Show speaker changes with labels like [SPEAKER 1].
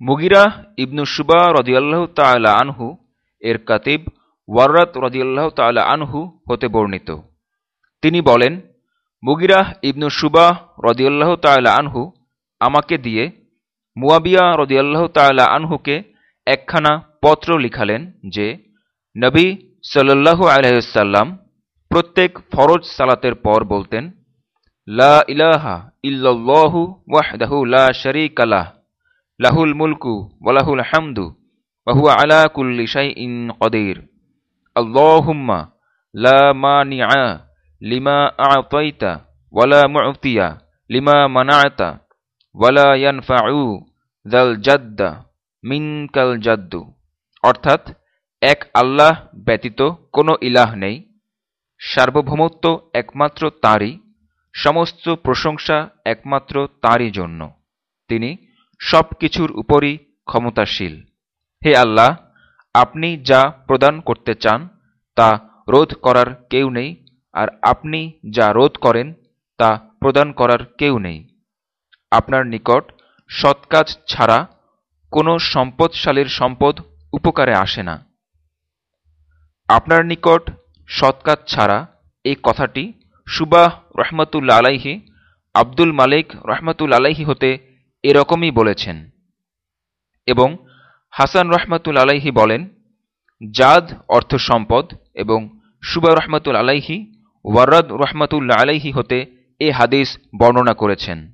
[SPEAKER 1] মুগিরা ইবনু সুবা রদিয়াল্লাহ তালা আনহু এর কাতিব ওয়ার্রাত রদিয়াল্লাহ তালা আনহু হতে বর্ণিত। তিনি বলেন মুগিরাহ ইবনু সুবা রদিয়াল্লাহ তালা আনহু আমাকে দিয়ে মুয়াবিয়া রদিয়াল্লাহ তালা আনহুকে একখানা পত্র লিখালেন যে, নবী সাল্লাল্লাহু আলহ্লাম প্রত্যেক ফরজ সালাতের পর বলতেন, লা ইলাহা ইল্লাল্লাহু ওয়াহদাহু লা শারীকা লাহুল মুলকু ওয়ালাহুল হামদু ওয়া আলা কুল্লি শাইইন কদির। আল্লাহুম্মা লা মানিআ লিমা আ'তাইতা ওয়ালা মু'তিয়া লিমা মানা'তা ওয়ালা ইয়ানফা'উ যাল জাদ্দা জাদ্দু। অর্থাৎ এক আল্লাহ ব্যতীত কোনো ইলাহ নেই, সার্বভৌমত্ব একমাত্র তাঁরই, সমস্ত প্রশংসা একমাত্র তাঁরই জন্য। তিনি সব কিছুর উপরই ক্ষমতাশীল। হে আল্লাহ, আপনি যা প্রদান করতে চান, তা রোধ করার কেউ নেই, আর আপনি যা রোধ করেন, তা প্রদান করার কেউ নেই। আপনার নিকট সৎকাজ ছাড়া কোনো সম্পদশালীর সম্পদ উপকারে আসে না। আপনার নিকট সৎকাজ ছাড়া এই কথাটি সুবাহ রহমতুল্লা আলাইহি, আব্দুল মালিক রহমতুল আলাইহি হতে এরকমই বলেছেন। এবং হাসান রহমতুল আলাইহি বলেন, জাদ অর্থ সম্পদ এবং সুবা রহমতুল আলাইহি, ওয়ারাদ রহমতুল্লা আলাইহি হতে এ হাদিস বর্ণনা করেছেন।